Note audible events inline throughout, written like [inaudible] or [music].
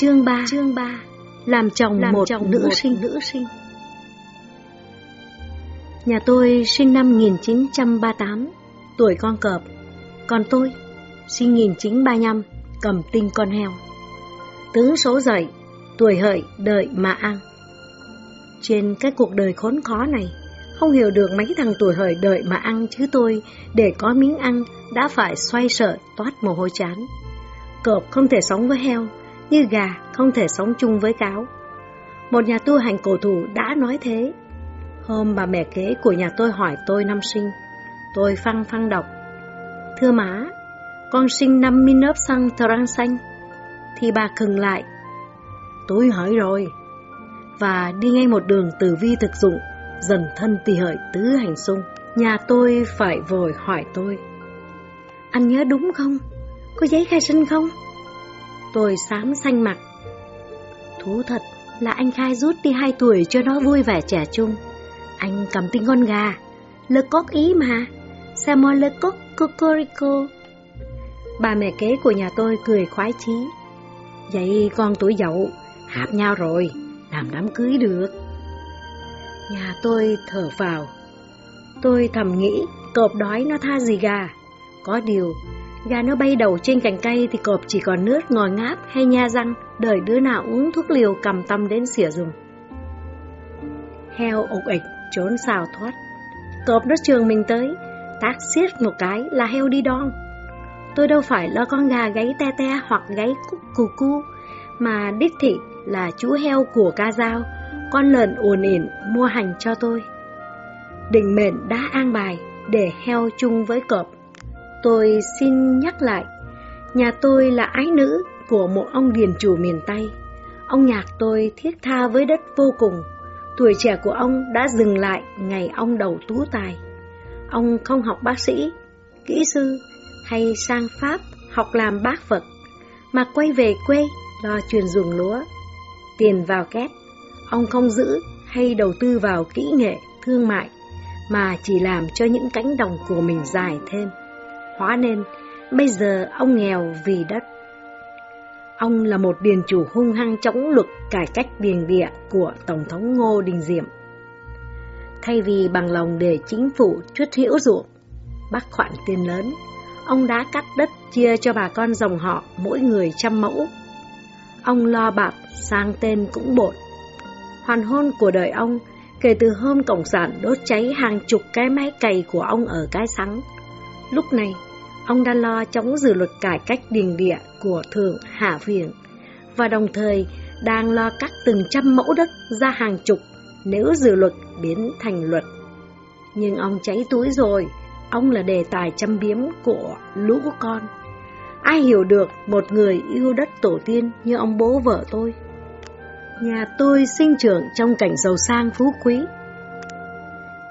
Chương 3 Chương 3 Làm chồng làm một chồng nữ một sinh nữ sinh Nhà tôi sinh năm 1938, tuổi con cọp. Còn tôi, sinh 1935, cầm tinh con heo. Tướng số dậy, tuổi hợi đợi mà ăn. Trên cái cuộc đời khốn khó này, không hiểu được mấy thằng tuổi hợi đợi mà ăn chứ tôi, để có miếng ăn, đã phải xoay sợ toát mồ hôi chán. Cọp không thể sống với heo, như gà không thể sống chung với cáo. Một nhà tu hành cổ thủ đã nói thế. Hôm bà mẹ kế của nhà tôi hỏi tôi năm sinh, tôi phăng phăng đọc. Thưa má, con sinh năm Minop sang Trang Xanh. Thì bà khừng lại. Tôi hỏi rồi. Và đi ngay một đường từ vi thực dụng, dần thân tỳ hợi tứ hành sung. Nhà tôi phải vội hỏi tôi. Anh nhớ đúng không? Có giấy khai sinh không? Tôi xám xanh mặt. Thú thật là anh khai rút đi hai tuổi cho nó vui vẻ trẻ trung. Anh cầm tinh con gà, lơ cốc ý mà. Samo lơ cốc cocorico. Bà mẹ kế của nhà tôi cười khoái chí. Vậy con tuổi dậu, hạp nhau rồi, làm đám cưới được. Nhà tôi thở vào. Tôi thầm nghĩ, cọp đói nó tha gì gà. Có điều, Gà nó bay đầu trên cành cây thì cọp chỉ còn nước ngòi ngáp hay nha răng, đợi đứa nào uống thuốc liều cầm tâm đến xỉa dùng. Heo ục ịch, trốn xào thoát. Cọp nó trường mình tới, tác xiết một cái là heo đi đon. Tôi đâu phải lo con gà gáy te te hoặc gáy cúc cù cu, mà đích thị là chú heo của ca dao, con lợn ồn ỉn mua hành cho tôi. Định mệnh đã an bài để heo chung với cọp Tôi xin nhắc lại, nhà tôi là ái nữ của một ông điền chủ miền Tây. Ông nhạc tôi thiết tha với đất vô cùng. Tuổi trẻ của ông đã dừng lại ngày ông đầu tú tài. Ông không học bác sĩ, kỹ sư hay sang Pháp học làm bác Phật, mà quay về quê lo truyền ruồng lúa. Tiền vào két, ông không giữ hay đầu tư vào kỹ nghệ, thương mại, mà chỉ làm cho những cánh đồng của mình dài thêm hóa nên bây giờ ông nghèo vì đất. Ông là một điền chủ hung hăng chống luật cải cách điền địa của Tổng thống Ngô Đình Diệm. Thay vì bằng lòng để chính phủ chuất hữu ruộng, bắt khoản tiền lớn, ông đã cắt đất chia cho bà con dòng họ mỗi người trăm mẫu. Ông lo bạc sang tên cũng bột. Hoàn hôn của đời ông kể từ hôm Cộng sản đốt cháy hàng chục cái máy cày của ông ở cái sắng. Lúc này, ông đã lo chống dự luật cải cách điền địa của Thượng Hạ Viện và đồng thời đang lo cắt từng trăm mẫu đất ra hàng chục nếu dự luật biến thành luật. Nhưng ông cháy túi rồi, ông là đề tài châm biếm của lũ con. Ai hiểu được một người yêu đất tổ tiên như ông bố vợ tôi? Nhà tôi sinh trưởng trong cảnh giàu sang phú quý.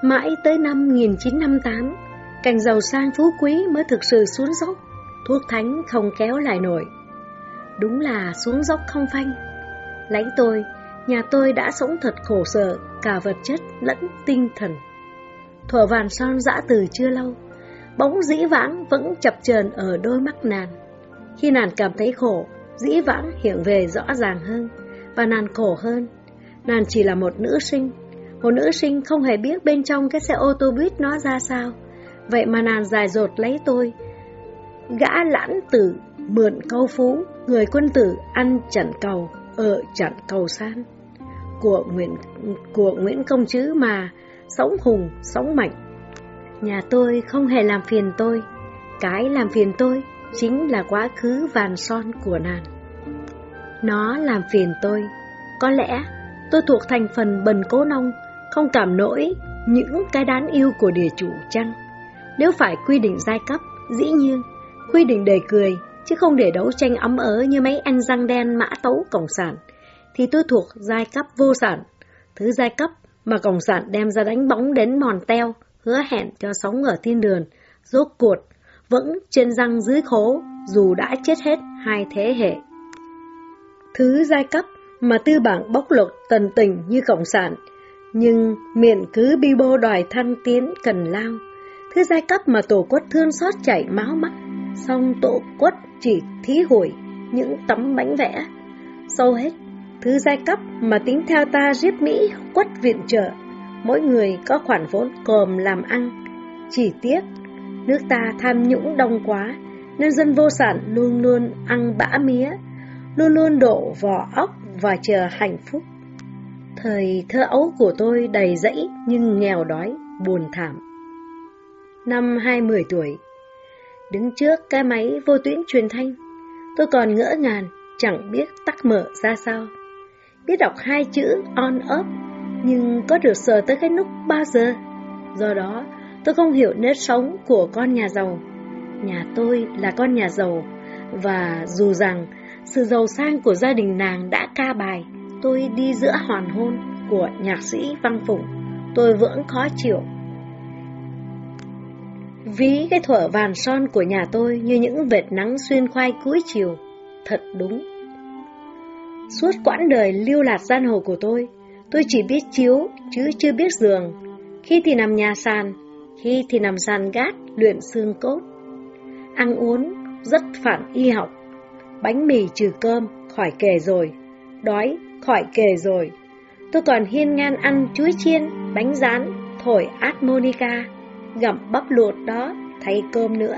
Mãi tới năm 1958, càng giàu sang phú quý mới thực sự xuống dốc, thuốc thánh không kéo lại nổi. Đúng là xuống dốc không phanh. Lấy tôi, nhà tôi đã sống thật khổ sở, cả vật chất lẫn tinh thần. Thuở vàng son dã từ chưa lâu, bóng dĩ vãng vẫn chập chờn ở đôi mắt nàng. Khi nàng cảm thấy khổ, dĩ vãng hiện về rõ ràng hơn, và nàng khổ hơn. Nàng chỉ là một nữ sinh, một nữ sinh không hề biết bên trong cái xe ô tô buýt nó ra sao, Vậy mà nàng dài dột lấy tôi. Gã lãn tử Mượn câu phú Người quân tử ăn chặn cầu Ở chặn cầu san. Của Nguyễn, của Nguyễn Công Chứ mà Sống hùng, sống mạnh. Nhà tôi không hề làm phiền tôi. Cái làm phiền tôi Chính là quá khứ vàn son của nàng. Nó làm phiền tôi. Có lẽ tôi thuộc thành phần bần cố nông Không cảm nổi những cái đán yêu của địa chủ chăng? Nếu phải quy định giai cấp, dĩ nhiên, quy định để cười, chứ không để đấu tranh ấm ớ như mấy anh răng đen mã tấu Cộng sản, thì tôi thuộc giai cấp vô sản. Thứ giai cấp mà Cộng sản đem ra đánh bóng đến mòn teo, hứa hẹn cho sống ở thiên đường, rốt cuộc, vẫn trên răng dưới khố, dù đã chết hết hai thế hệ. Thứ giai cấp mà tư bản bóc lột tần tình như Cộng sản, nhưng miệng cứ bi bô đòi thăng tiến cần lao, cái giai cấp mà tổ quất thương xót chảy máu mắt, xong tổ quất chỉ thí hủi những tấm bánh vẽ. sâu hết. Thứ giai cấp mà tính theo ta giết Mỹ quất viện trợ. Mỗi người có khoản vốn còm làm ăn. Chỉ tiếc, nước ta tham nhũng đông quá, nên dân vô sản luôn luôn ăn bã mía, luôn luôn đổ vỏ ốc và chờ hạnh phúc. Thời thơ ấu của tôi đầy rẫy nhưng nghèo đói, buồn thảm. Năm 20 tuổi, đứng trước cái máy vô tuyến truyền thanh, tôi còn ngỡ ngàng, chẳng biết tắt mở ra sao. Biết đọc hai chữ on off, nhưng có được sờ tới cái nút bao giờ. Do đó, tôi không hiểu nếp sống của con nhà giàu. Nhà tôi là con nhà giàu, và dù rằng sự giàu sang của gia đình nàng đã ca bài, tôi đi giữa hoàn hôn của nhạc sĩ Văn Phụng, tôi vẫn khó chịu. Ví cái thuở vàng son của nhà tôi như những vệt nắng xuyên khoai cuối chiều, thật đúng. Suốt quãng đời lưu lạc gian hồ của tôi, tôi chỉ biết chiếu chứ chưa biết giường. Khi thì nằm nhà sàn, khi thì nằm sàn gác luyện xương cốt. Ăn uống rất phản y học, bánh mì trừ cơm khỏi kể rồi, đói khỏi kể rồi. Tôi còn hiên ngang ăn chuối chiên, bánh rán, thổi harmonica, gặm bắp luộc đó, thay cơm nữa.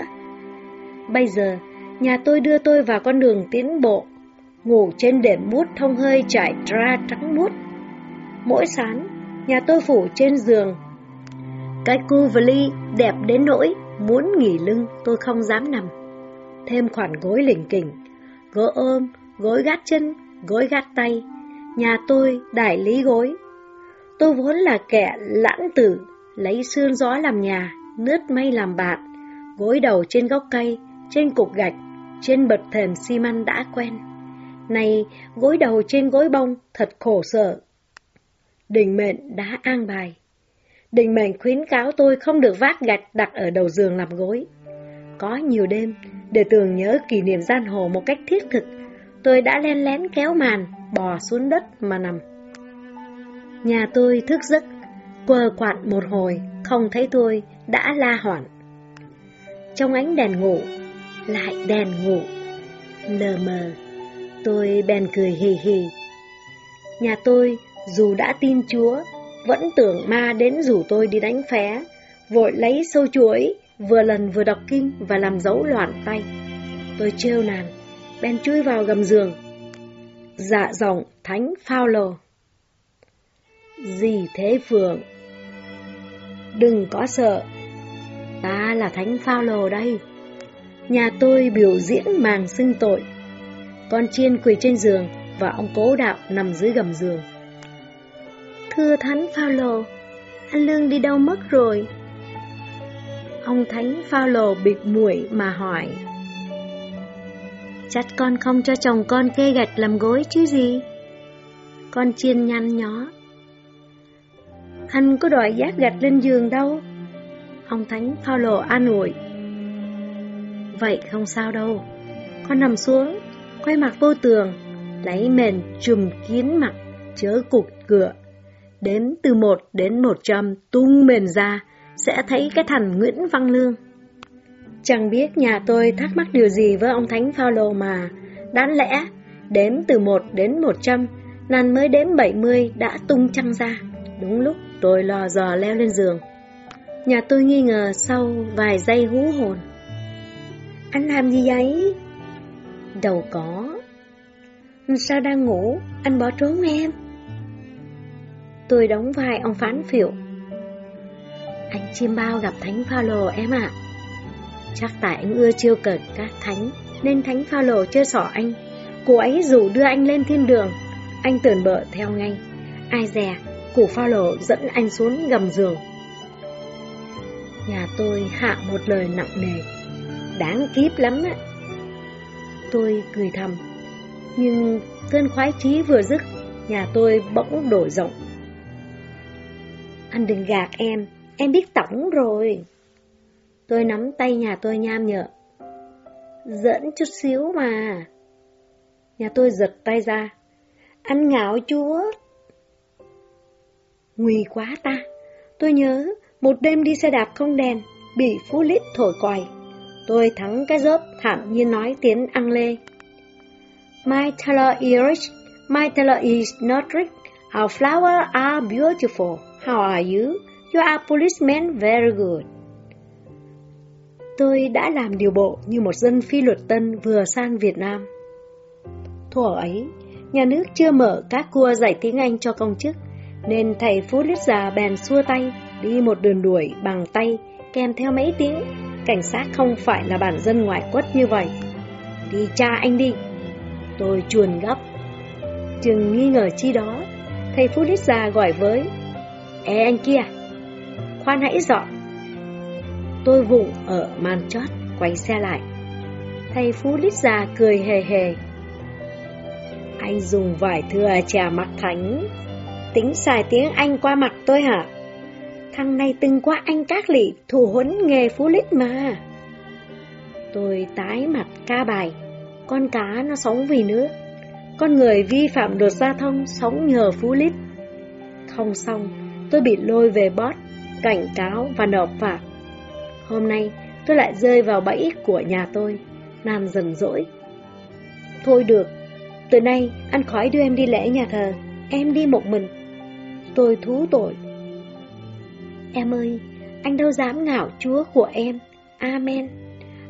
Bây giờ, nhà tôi đưa tôi vào con đường tiến bộ, ngủ trên đệm bút thông hơi trải ra trắng bút. Mỗi sáng, nhà tôi phủ trên giường. Cái cu vali đẹp đến nỗi muốn nghỉ lưng tôi không dám nằm. Thêm khoản gối lỉnh kỉnh, gối ôm, gối gác chân, gối gác tay, Nhà tôi đại lý gối. Tôi vốn là kẻ lãng tử, lấy sương gió làm nhà, nướt mây làm bạn, gối đầu trên gốc cây, trên cục gạch, trên bậc thềm xi măng đã quen. Này, gối đầu trên gối bông, thật khổ sở. Đình mệnh đã an bài. Đình mệnh khuyến cáo tôi không được vác gạch đặt ở đầu giường làm gối. Có nhiều đêm, để tưởng nhớ kỷ niệm gian hồ một cách thiết thực, tôi đã len lén kéo màn, bò xuống đất mà nằm. Nhà tôi thức giấc, quờ quạt một hồi, không thấy tôi, đã la hoảng. Trong ánh đèn ngủ, lại đèn ngủ, lờ mờ, tôi bèn cười hì hì. Nhà tôi, dù đã tin Chúa, vẫn tưởng ma đến rủ tôi đi đánh phé, vội lấy sâu chuối, vừa lần vừa đọc kinh và làm dấu loạn tay. Tôi trêu nàng, bèn chui vào gầm giường, Dạ giọng Thánh Phaolô. Gì thế Phượng? Đừng có sợ. Ta là Thánh Phaolô đây. Nhà tôi biểu diễn màng xưng tội. Con chiên quỳ trên giường và ông cố đạo nằm dưới gầm giường. Thưa Thánh Phaolô, anh Lương đi đâu mất rồi? Ông Thánh Phaolô bịt mũi mà hỏi. Chắc con không cho chồng con kê gạch làm gối chứ gì Con chiên nhăn nhó anh có đòi giác gạch lên giường đâu. Ông Thánh Paulo an ủi. Vậy không sao đâu. Con nằm xuống Quay mặt vô tường Lấy mền trùm kín mặt Chớ cục cửa. Đếm từ một đến một trăm Tung mền ra Sẽ thấy cái thằng Nguyễn Văn Lương. Chẳng biết nhà tôi thắc mắc điều gì với ông Thánh Phaolô mà, đáng lẽ đếm từ 1 đến 100, nàng mới đếm 70 đã tung trăng ra. Đúng lúc tôi lò dò leo lên giường. Nhà tôi nghi ngờ sau vài giây hú hồn. Anh làm gì vậy? Đâu có. Sao đang ngủ? Anh bỏ trốn em. Tôi đóng vai ông phán phiệu. Anh chiêm bao gặp Thánh pha lồ em ạ. Chắc tại anh ưa chiêu cợt các thánh, nên thánh pha lồ chơi xỏ anh. Cô ấy rủ đưa anh lên thiên đường, anh tưởng bợ theo ngay. Ai dè, Củ pha lồ dẫn anh xuống gầm giường. Nhà tôi hạ một lời nặng nề, đáng kiếp lắm á. Tôi cười thầm, nhưng cơn khoái chí vừa dứt, nhà tôi bỗng đổi rộng. Anh đừng gạt em, em biết tổng rồi. Tôi nắm tay nhà tôi nham nhở. Dẫn chút xíu mà. Nhà tôi giật tay ra. Anh ngạo chúa. Nguy quá ta. Tôi nhớ, một đêm đi xe đạp không đèn, bị phú lít thổi quài. Tôi thắng cái rớp thản nhiên nói tiếng Anh Lê. My Taylor is My color is not rich. Our flowers are beautiful. How are you? You are policeman very good. Tôi đã làm điều bộ như một dân phi luật tân vừa sang Việt Nam. Thuở ấy, nhà nước chưa mở các cua dạy tiếng Anh cho công chức, nên thầy Phú Lít già bèn xua tay, đi một đường đuổi bằng tay, kèm theo mấy tiếng. Cảnh sát không phải là bản dân ngoại quất như vậy. Đi cha anh đi. Tôi chuồn gấp. Chừng nghi ngờ chi đó, thầy Phú Lít già gọi với. Ê anh kia, khoan hãy dọn. Tôi vụng ở màn chót, quay xe lại. Thầy Phú Lít già cười hề hề. Anh dùng vải thừa trà mặt thánh, tính xài tiếng Anh qua mặt tôi hả? Thằng này từng qua anh các lị thủ huấn nghề Phú Lít mà. Tôi tái mặt ca bài, con cá nó sống vì nước, con người vi phạm luật giao thông sống nhờ Phú Lít. Không xong, tôi bị lôi về bót, cảnh cáo và nộp phạt. Hôm nay, tôi lại rơi vào bẫy của nhà tôi, làm dần dỗi. Thôi được, từ nay anh khỏi đưa em đi lễ nhà thờ, em đi một mình. Tôi thú tội. Em ơi, anh đâu dám ngạo chúa của em. Amen.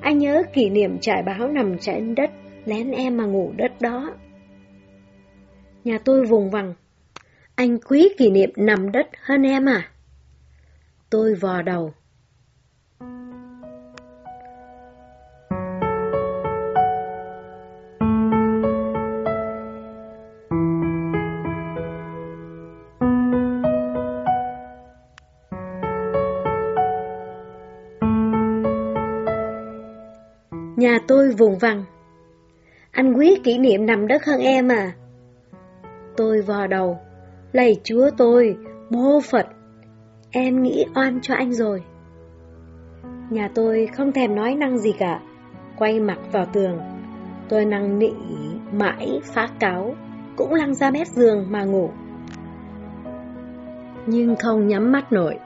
Anh nhớ kỷ niệm trải báo nằm trên đất, lén em mà ngủ đất đó. Nhà tôi vùng vằng. Anh quý kỷ niệm nằm đất hơn em à? Tôi vò đầu. Tôi vùng vằng. Anh quý kỷ niệm nằm đất hơn em à? Tôi vò đầu. Lạy chúa tôi, mô Phật. Em nghĩ oan cho anh rồi. Nhà tôi không thèm nói năng gì cả. Quay mặt vào tường. Tôi năng nị mãi phá cáo. Cũng lăn ra mép giường mà ngủ. Nhưng không nhắm mắt nổi.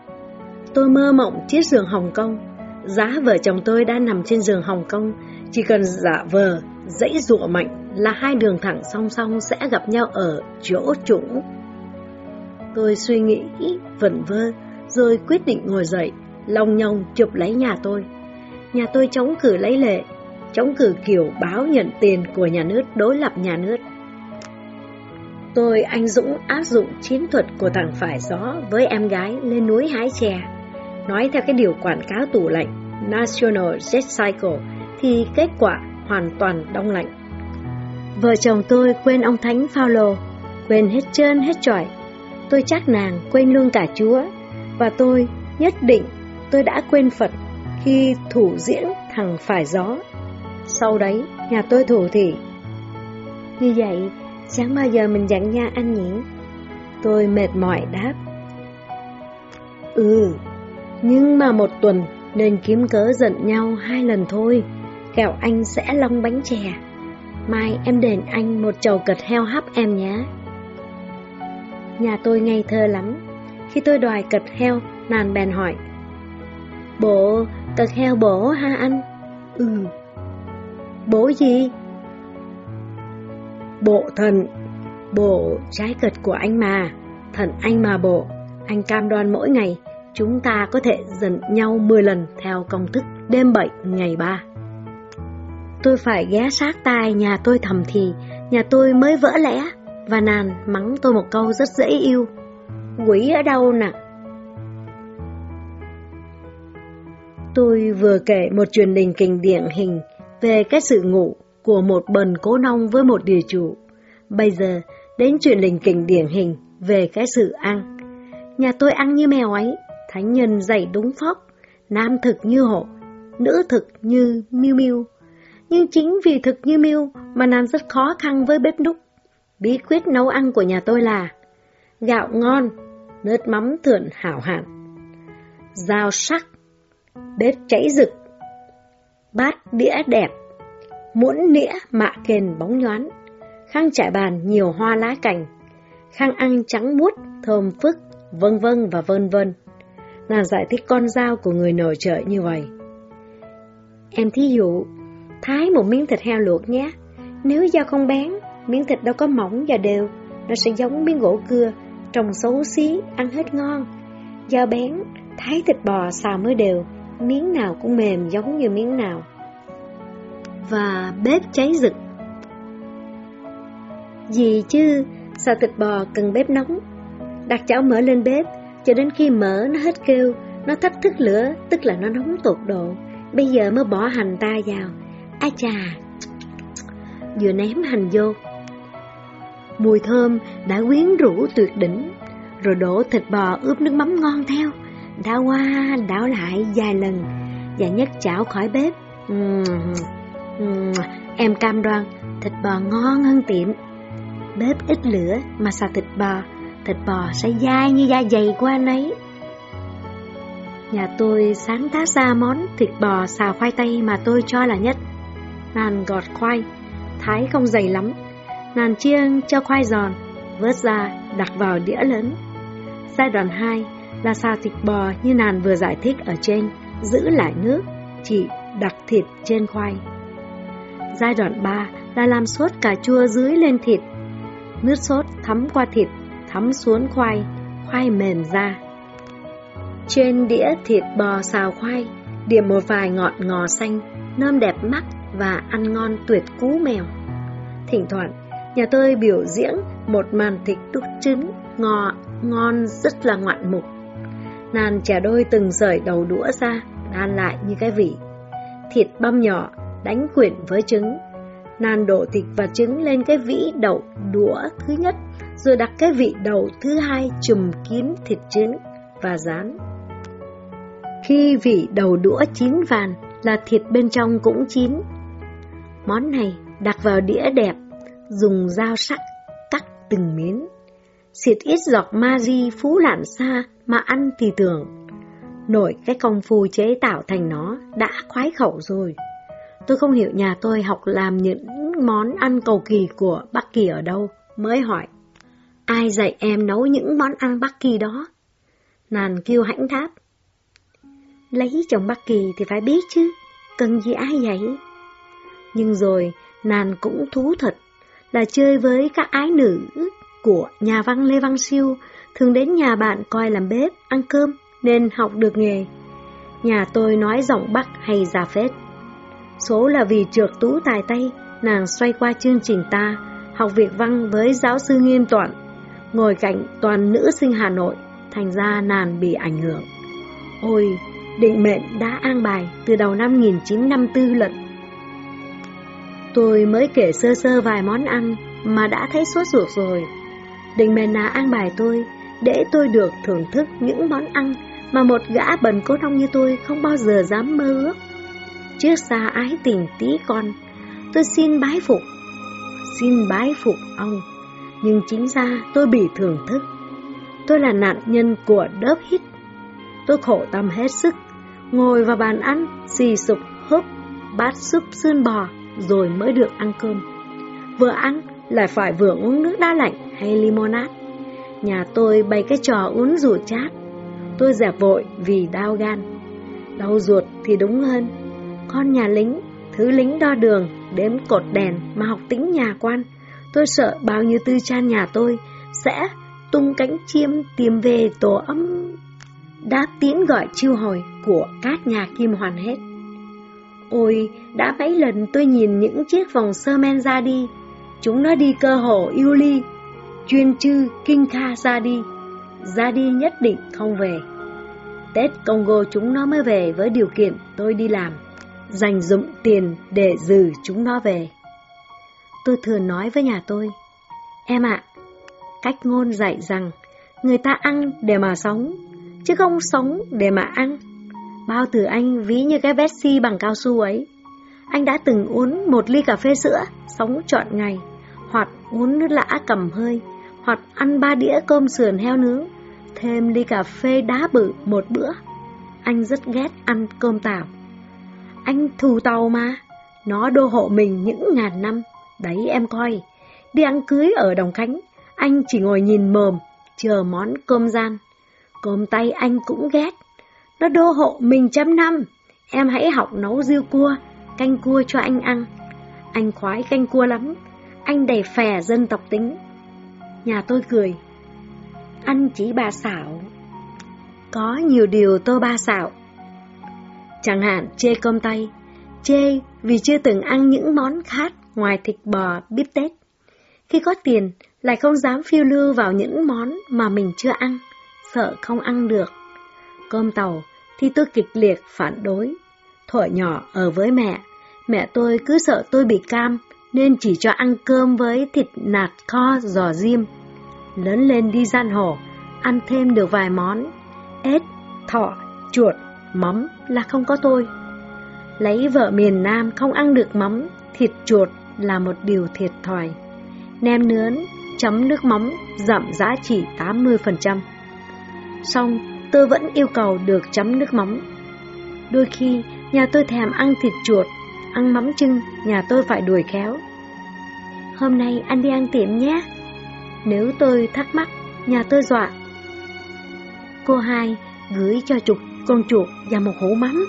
Tôi mơ mộng chiếc giường Hồng Kông Giá vợ chồng tôi đang nằm trên giường Hồng Kông, chỉ cần giả vờ, dãy dụa mạnh là hai đường thẳng song song sẽ gặp nhau ở chỗ trũng. Tôi suy nghĩ, vẩn vơ, rồi quyết định ngồi dậy, lòng nhong chụp lấy nhà tôi. Nhà tôi chống cử lấy lệ, chống cử kiểu báo nhận tiền của nhà nước đối lập nhà nước. Tôi anh dũng áp dụng chiến thuật của thằng phải gió với em gái lên núi hái chè. Nói theo cái điều quảng cáo tủ lạnh National Jet Cycle khi kết quả hoàn toàn đông lạnh. Vợ chồng tôi quên ông Thánh Phaolô, quên hết trơn hết trọi. Tôi chắc nàng quên luôn cả Chúa và tôi nhất định tôi đã quên Phật khi thủ diễn thằng phải gió. Sau đấy, nhà tôi thủ thì Như vậy, chẳng bao giờ mình giận nha anh nhỉ? Tôi mệt mỏi đáp. Ừ, nhưng mà một tuần nên kiếm cớ giận nhau hai lần thôi, Kẹo anh sẽ long bánh chè. Mai em đền anh một chầu cật heo hấp em nhé. Nhà tôi ngây thơ lắm. Khi tôi đòi cật heo, nàng bèn hỏi. Bộ, cật heo bổ ha anh? Ừ. Bổ gì? Bộ thần. Bộ trái cật của anh mà. Thần anh mà bộ. Anh cam đoan mỗi ngày chúng ta có thể dần nhau 10 lần theo công thức đêm 7 ngày 3. Tôi phải ghé sát tai nhà tôi thầm thì, nhà tôi mới vỡ lẽ, và nàng mắng tôi một câu rất dễ yêu. Quỷ ở đâu nè? Tôi vừa kể một truyền đình kinh điển hình về cái sự ngủ của một bần cố nông với một địa chủ. Bây giờ đến truyền đình kinh điển hình về cái sự ăn. Nhà tôi ăn như mèo ấy, thánh nhân dạy đúng phóc, nam thực như hổ, nữ thực như miu miu nhưng chính vì thực như miêu mà nàng rất khó khăn với bếp núc. Bí quyết nấu ăn của nhà tôi là gạo ngon, nước mắm thượng hảo hạn, dao sắc, bếp cháy rực, bát đĩa đẹp, muỗng nĩa mạ kền bóng nhoán, khăn trải bàn nhiều hoa lá cành, khăn ăn trắng muốt, thơm phức, vân vân và vân vân nàng giải thích con dao của người nổi trợ như vậy. Em thí dụ, thái một miếng thịt heo luộc nhé, nếu dao không bén, miếng thịt đâu có mỏng và đều, nó sẽ giống miếng gỗ cưa, trồng xấu xí, ăn hết ngon. Dao bén, thái thịt bò xào mới đều, miếng nào cũng mềm giống như miếng nào. Và bếp cháy rực. Gì chứ, xào thịt bò cần bếp nóng. Đặt chảo mỡ lên bếp, cho đến khi mỡ nó hết kêu, nó thách thức lửa, tức là nó nóng tột độ. Bây giờ mới bỏ hành ta vào. A chà, vừa ném hành vô. Mùi thơm đã quyến rũ tuyệt đỉnh, rồi đổ thịt bò ướp nước mắm ngon theo, đảo qua đảo lại vài lần, và nhấc chảo khỏi bếp. Uhm, uhm, em cam đoan, thịt bò ngon hơn tiệm. Bếp ít lửa mà xào thịt bò, thịt bò sẽ dai như da dày của anh ấy. Nhà tôi sáng tác ra món thịt bò xào khoai tây mà tôi cho là nhất. Nàn gọt khoai, thái không dày lắm. Nàn chiên cho khoai giòn, vớt ra, đặt vào đĩa lớn. Giai đoạn 2 là xào thịt bò như Nàn vừa giải thích ở trên, giữ lại nước, chỉ đặt thịt trên khoai. Giai đoạn 3 là làm sốt cà chua dưới lên thịt. Nước sốt thấm qua thịt, thấm xuống khoai, khoai mềm ra. Trên đĩa thịt bò xào khoai, điểm một vài ngọn ngò xanh, nơm đẹp mắt và ăn ngon tuyệt cú mèo. Thỉnh thoảng, nhà tôi biểu diễn một màn thịt đúc trứng, ngò, ngon rất là ngoạn mục. Nàn chả đôi từng sợi đầu đũa ra, đan lại như cái vị. Thịt băm nhỏ, đánh quyện với trứng. Nàn đổ thịt và trứng lên cái vĩ đậu đũa thứ nhất, rồi đặt cái vị đầu thứ hai chùm kín thịt trứng và rán. Khi vị đầu đũa chín vàng, là thịt bên trong cũng chín. Món này đặt vào đĩa đẹp, dùng dao sắc cắt từng miếng. Xịt ít giọt Magi phú lạn xa mà ăn thì tưởng. Nổi cái công phu chế tạo thành nó đã khoái khẩu rồi. Tôi không hiểu nhà tôi học làm những món ăn cầu kỳ của Bắc Kỳ ở đâu, mới hỏi. Ai dạy em nấu những món ăn Bắc Kỳ đó? Nàn kêu hãnh tháp. Lấy chồng Bắc Kỳ thì phải biết chứ, cần gì ai vậy? Nhưng rồi, nàng cũng thú thật là chơi với các ái nữ của nhà văn Lê Văn Siêu, thường đến nhà bạn coi làm bếp, ăn cơm, nên học được nghề. Nhà tôi nói giọng Bắc hay già phết. Số là vì trượt tú tài tay, nàng xoay qua chương trình ta, học việc văn với giáo sư nghiêm toàn, ngồi cạnh toàn nữ sinh Hà Nội, thành ra nàng bị ảnh hưởng. Ôi, định mệnh đã an bài từ đầu năm 1954 lận. Tôi mới kể sơ sơ vài món ăn mà đã thấy sốt ruột rồi. Định mền nà an bài tôi để tôi được thưởng thức những món ăn mà một gã bần cố nông như tôi không bao giờ dám mơ ước. Trước xa ái tình tí con, tôi xin bái phục, xin bái phục ông. Nhưng chính ra tôi bị thưởng thức. Tôi là nạn nhân của đớp hít. Tôi khổ tâm hết sức ngồi vào bàn ăn, xì sụp húp, bát súp xương bò, rồi mới được ăn cơm. Vừa ăn, lại phải vừa uống nước đá lạnh hay limonade. Nhà tôi bày cái trò uống rượu chát. Tôi dẹp vội vì đau gan. Đau ruột thì đúng hơn. Con nhà lính, thứ lính đo đường, đếm cột đèn mà học tính nhà quan. Tôi sợ bao nhiêu tư chan nhà tôi sẽ tung cánh chim tìm về tổ ấm đã tiến gọi chiêu hồi của các nhà kim hoàn hết. Ôi, đã mấy lần tôi nhìn những chiếc vòng sơ men ra đi, chúng nó đi cơ hồ yêu ly, chuyên chư kinh kha ra đi, ra đi nhất định không về. Tết Congo chúng nó mới về với điều kiện tôi đi làm, dành dụng tiền để giữ chúng nó về. Tôi thường nói với nhà tôi, em ạ, cách ngôn dạy rằng người ta ăn để mà sống, chứ không sống để mà ăn. Bao từ anh ví như cái Vessi bằng cao su ấy. Anh đã từng uống một ly cà phê sữa, sống trọn ngày, hoặc uống nước lã cầm hơi, hoặc ăn ba đĩa cơm sườn heo nướng, thêm ly cà phê đá bự một bữa. Anh rất ghét ăn cơm tàu. Anh thù tàu mà, nó đô hộ mình những ngàn năm. Đấy em coi, đi ăn cưới ở Đồng Khánh, anh chỉ ngồi nhìn mồm, chờ món cơm gian. Cơm tay anh cũng ghét. Nó đô hộ mình trăm năm. Em hãy học nấu dưa cua, canh cua cho anh ăn. Anh khoái canh cua lắm. anh đầy phè dân tộc tính. Nhà tôi cười. Anh chỉ bà xảo. Có nhiều điều tôi ba xảo. Chẳng hạn chê cơm tay, chê vì chưa từng ăn những món khác ngoài thịt bò, bít tết. Khi có tiền, lại không dám phiêu lưu vào những món mà mình chưa ăn, sợ không ăn được. Cơm tàu thì tôi kịch liệt phản đối. Thuở nhỏ ở với mẹ, mẹ tôi cứ sợ tôi bị cam nên chỉ cho ăn cơm với thịt nạt kho giò diêm. Lớn lên đi gian hồ, ăn thêm được vài món, ếch, thọ, chuột, mắm là không có tôi. Lấy vợ miền Nam không ăn được mắm, thịt chuột là một điều thiệt thòi. Nem nướng, chấm nước mắm, giảm giá trị 80%. Xong, tôi vẫn yêu cầu được chấm nước mắm. Đôi khi, nhà tôi thèm ăn thịt chuột, ăn mắm chưng, nhà tôi phải đuổi khéo. Hôm nay anh đi ăn tiệm nhé. Nếu tôi thắc mắc, nhà tôi dọa. Cô hai gửi cho chục con chuột và một hũ mắm.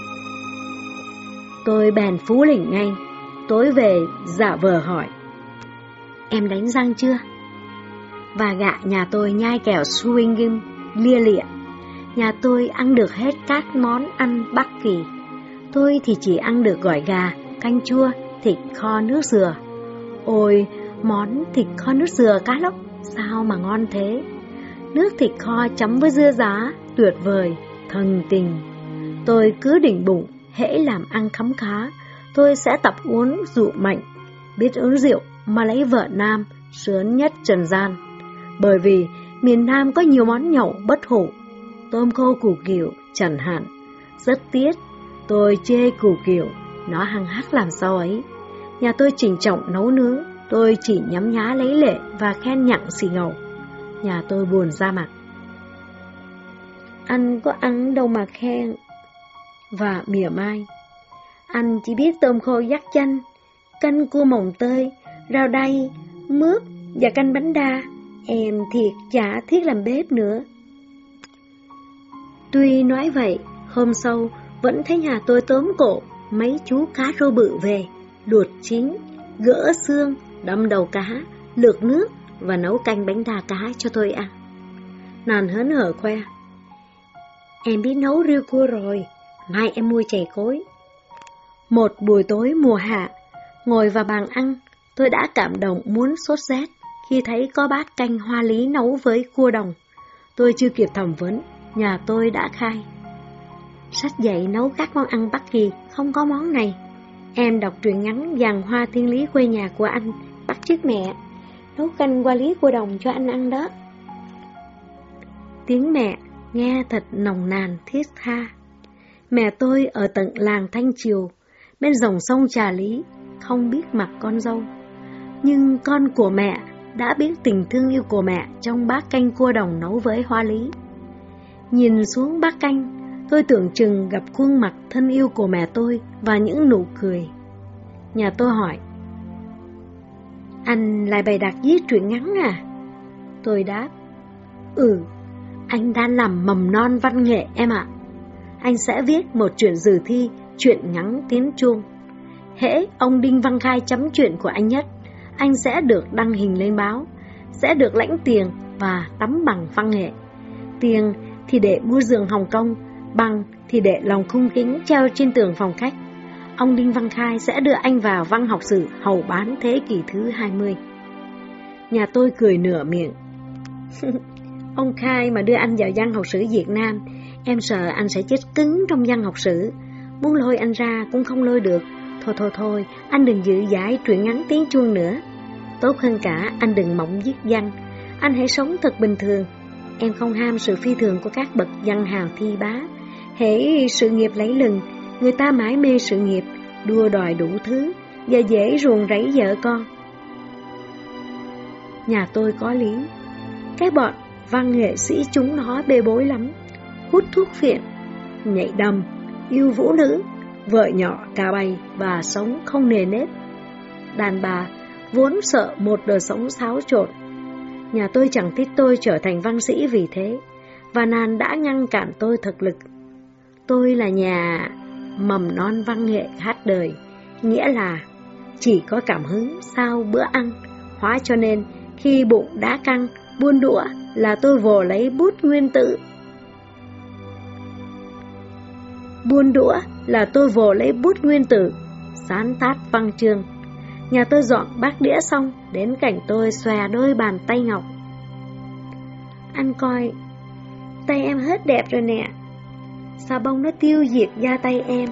Tôi bèn phú lỉnh ngay, tối về giả vờ hỏi. Em đánh răng chưa? Và gạ nhà tôi nhai kẹo swinging lia lịa. Nhà tôi ăn được hết các món ăn Bắc Kỳ. Tôi thì chỉ ăn được gỏi gà, canh chua, thịt kho nước dừa. Ôi, món thịt kho nước dừa cá lóc, sao mà ngon thế? Nước thịt kho chấm với dưa giá, tuyệt vời, thần tình. Tôi cứ định bụng, hễ làm ăn khấm khá, tôi sẽ tập uống rượu mạnh, biết uống rượu mà lấy vợ nam, sướng nhất trần gian. Bởi vì miền Nam có nhiều món nhậu bất hủ, tôm khô củ kiệu, chẳng hạn. Rất tiếc, tôi chê củ kiệu, nó hăng hắc làm sao ấy. Nhà tôi chỉnh trọng nấu nướng, tôi chỉ nhắm nhá lấy lệ và khen nhặng xì ngầu. Nhà tôi buồn ra mặt. Anh có ăn đâu mà khen. Và mỉa mai. Anh chỉ biết tôm khô dắt chanh, canh cua mồng tơi, rau đay, mướp và canh bánh đa. Em thiệt chả thiết làm bếp nữa. Tuy nói vậy, hôm sau vẫn thấy nhà tôi tóm cổ mấy chú cá rô bự về, luộc chín, gỡ xương, đâm đầu cá, lược nước và nấu canh bánh đa cá cho tôi ăn. Nàn hớn hở khoe. Em biết nấu riêu cua rồi, mai em mua chè cối. Một buổi tối mùa hạ, ngồi vào bàn ăn, tôi đã cảm động muốn sốt rét khi thấy có bát canh hoa lý nấu với cua đồng. Tôi chưa kịp thẩm vấn, nhà tôi đã khai. Sách dạy nấu các món ăn Bắc Kỳ, không có món này. Em đọc truyện ngắn Giàng Hoa Thiên Lý quê nhà của anh, bắt chước mẹ, nấu canh hoa lý cua đồng cho anh ăn đó. Tiếng mẹ nghe thật nồng nàn thiết tha. Mẹ tôi ở tận làng Thanh Triều, bên dòng sông Trà Lý, không biết mặt con dâu. Nhưng con của mẹ đã biết tình thương yêu của mẹ trong bát canh cua đồng nấu với hoa lý. Nhìn xuống bát canh, tôi tưởng chừng gặp khuôn mặt thân yêu của mẹ tôi và những nụ cười. Nhà tôi hỏi, Anh lại bày đặt viết truyện ngắn à? Tôi đáp, Ừ, anh đang làm mầm non văn nghệ em ạ. Anh sẽ viết một chuyện dự thi, chuyện ngắn tiếng chuông. Hễ ông Đinh Văn Khai chấm chuyện của anh nhất, anh sẽ được đăng hình lên báo, sẽ được lãnh tiền và tấm bằng văn nghệ. Tiền thì để mua giường Hồng Kông, bằng thì để lòng khung kính treo trên tường phòng khách. Ông Đinh Văn Khai sẽ đưa anh vào văn học sử hầu bán thế kỷ thứ 20. Nhà tôi cười nửa miệng. [laughs] ông Khai mà đưa anh vào văn học sử Việt Nam, em sợ anh sẽ chết cứng trong văn học sử. Muốn lôi anh ra cũng không lôi được, Thôi thôi thôi, anh đừng dự giải truyện ngắn tiếng chuông nữa. Tốt hơn cả anh đừng mộng viết văn. Anh hãy sống thật bình thường. Em không ham sự phi thường của các bậc văn hào thi bá. Hễ sự nghiệp lấy lừng, người ta mãi mê sự nghiệp, đua đòi đủ thứ, và dễ ruồng rẫy vợ con. Nhà tôi có lý. Cái bọn văn nghệ sĩ chúng nó bê bối lắm. Hút thuốc phiện, nhảy đầm, yêu vũ nữ, vợ nhỏ cà bay và sống không nề nếp. Đàn bà vốn sợ một đời sống xáo trộn. Nhà tôi chẳng thích tôi trở thành văn sĩ vì thế, và nàng đã ngăn cản tôi thực lực. Tôi là nhà mầm non văn nghệ hát đời, nghĩa là chỉ có cảm hứng sau bữa ăn Hóa cho nên, khi bụng đã căng, buôn đũa là tôi vồ lấy bút nguyên tử. Buôn đũa là tôi vồ lấy bút nguyên tử, sán tát văn chương. Nhà tôi dọn bát đĩa xong, đến cảnh tôi xòe đôi bàn tay ngọc. Anh coi, tay em hết đẹp rồi nè. Xà bông nó tiêu diệt da tay em.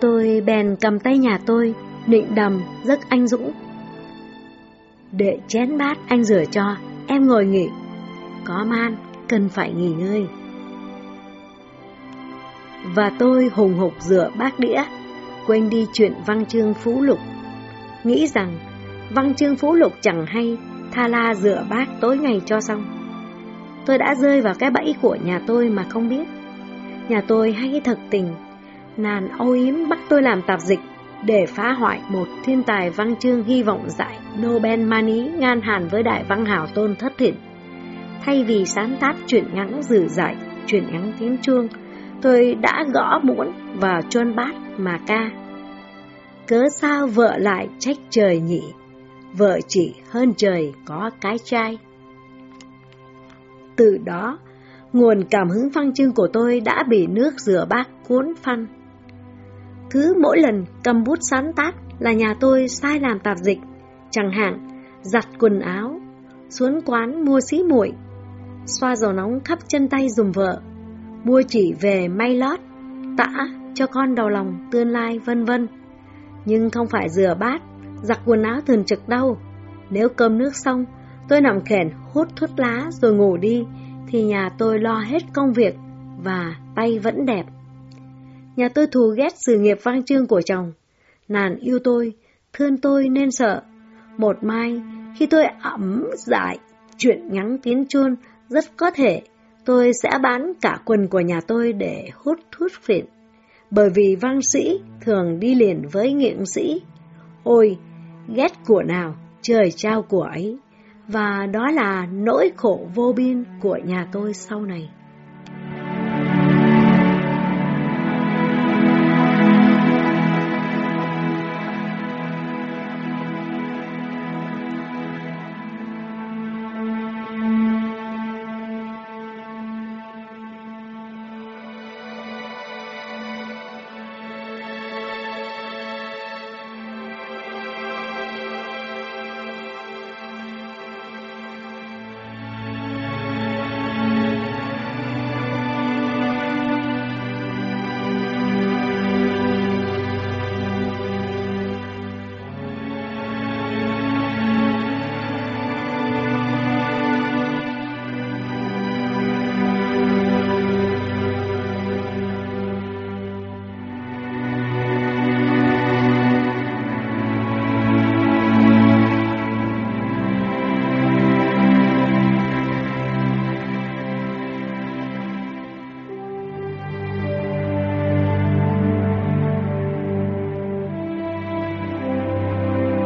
Tôi bèn cầm tay nhà tôi, nịnh đầm, rất anh dũng. Để chén bát anh rửa cho, em ngồi nghỉ. Có man, cần phải nghỉ ngơi. Và tôi hùng hục rửa bát đĩa, quên đi chuyện văn chương phú lục. Nghĩ rằng văn chương phú lục chẳng hay, tha la rửa bát tối ngày cho xong. Tôi đã rơi vào cái bẫy của nhà tôi mà không biết. Nhà tôi hay thật tình, nàn âu yếm bắt tôi làm tạp dịch để phá hoại một thiên tài văn chương hy vọng giải Nobel Mani ngan hàn với đại văn hào tôn thất thiện. Thay vì sáng tác chuyện ngắn dự giải, chuyện ngắn tiếng chuông, tôi đã gõ muỗng và chuôn bát mà ca. Cớ sao vợ lại trách trời nhỉ? Vợ chỉ hơn trời có cái trai. Từ đó, nguồn cảm hứng văn chương của tôi đã bị nước rửa bát cuốn phăng. Thứ mỗi lần cầm bút sáng tác là nhà tôi sai làm tạp dịch, chẳng hạn giặt quần áo, xuống quán mua xí muội, xoa dầu nóng khắp chân tay dùm vợ, mua chỉ về may lót, tã cho con đầu lòng tương lai vân vân. Nhưng không phải rửa bát, giặt quần áo thường trực đâu. Nếu cơm nước xong, tôi nằm khèn hút thuốc lá rồi ngủ đi, thì nhà tôi lo hết công việc và tay vẫn đẹp. Nhà tôi thù ghét sự nghiệp vang trương của chồng. Nàng yêu tôi, thương tôi nên sợ. Một mai, khi tôi ẩm dại chuyện ngắn tiếng chuôn, rất có thể tôi sẽ bán cả quần của nhà tôi để hút thuốc phiện. Bởi vì văn sĩ thường đi liền với nghệ sĩ. Ôi, ghét của nào, trời trao của ấy. Và đó là nỗi khổ vô biên của nhà tôi sau này.